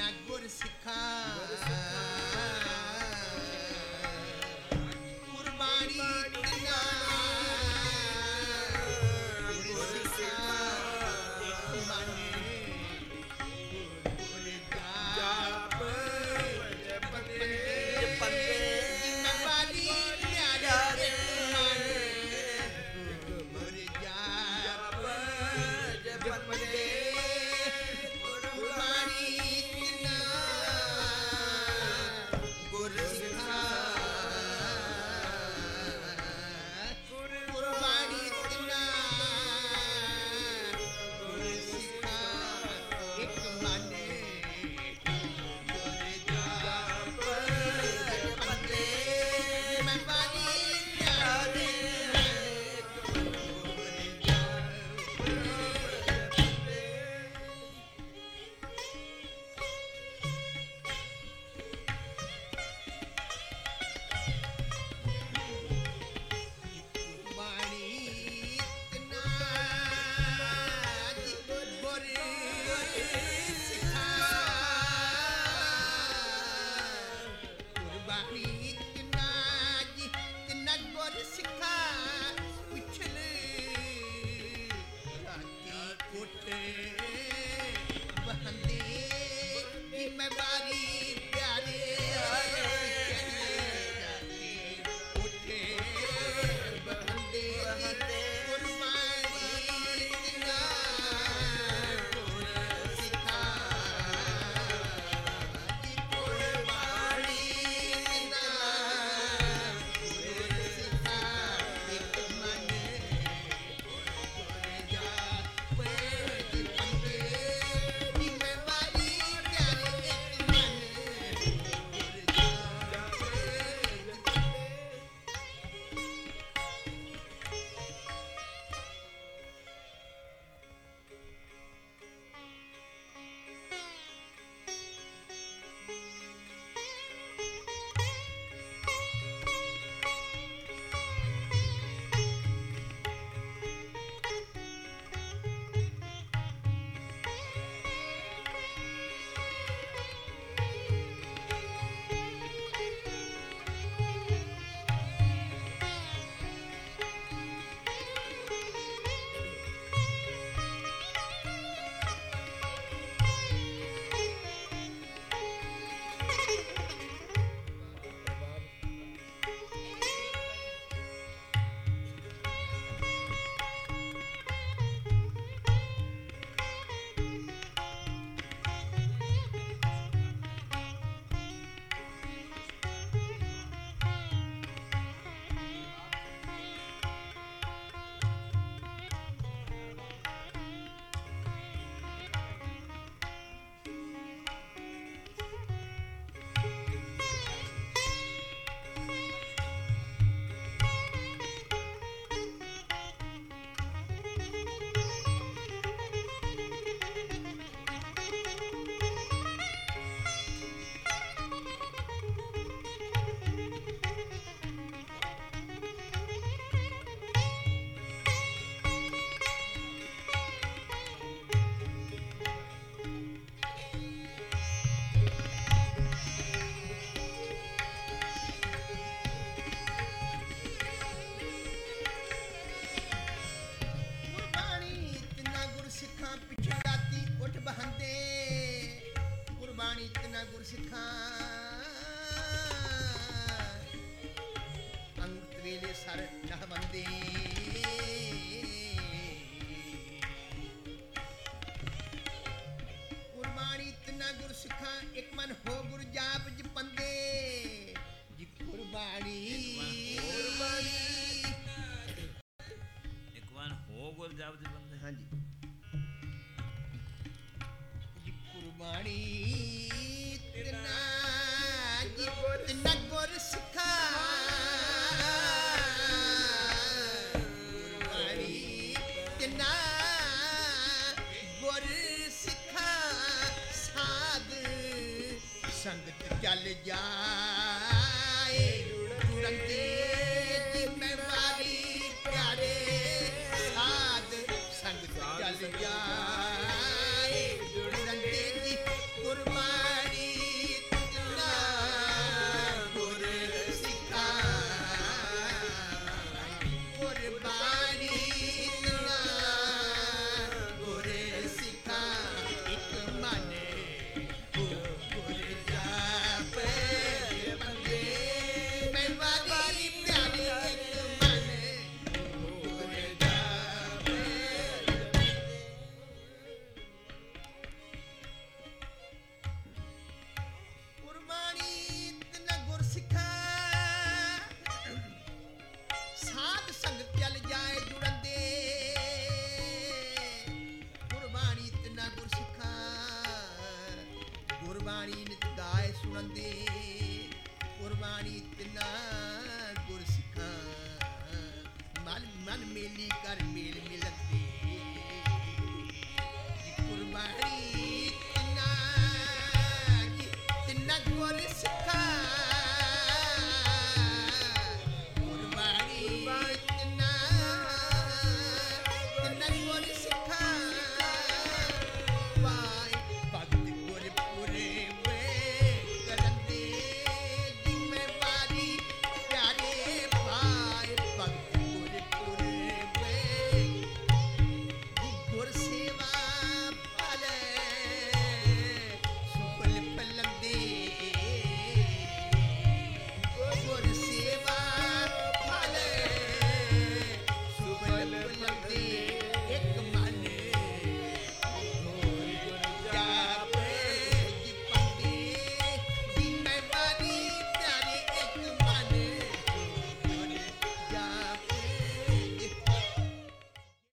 Nagbur Sikha. Nagbur Sikha. ਨਮੰਦੀ Gurbani ਤਨਾ ਗੁਰ ਸਿੱਖਾ ਇੱਕ ਮਨ ਹੋ ਗੁਰ ਜਾਪ ਜਪੰਦੇ ਜੀ ਗੁਰਬਾਣੀ ਗੁਰਬਾਣੀ ਇੱਕ ਮਨ ਹੋ ਗੁਰ ਜਾਪ ਜਪੰਦੇ ਹਾਂਜੀ। ਸੰਗਤ ਚੱਲ ਜਾਏ ਤੁਰੰਤੀ ਸਾਧ ਚੱਲ ਜਾਏ ਜੁੜੰਦੇ ਗੁਰਬਾਣੀ ਤਨਾ ਗੁਰ ਸਿੱਖਾ ਗੁਰਬਾਣੀ ਨਿਤ ਗਾਏ ਸੁਣੰਦੇ ਗੁਰਬਾਣੀ ਤਨਾ ਗੁਰ ਸਿੱਖਾ ਮਨ ਮਨ ਮੇਲੀ ਕਰ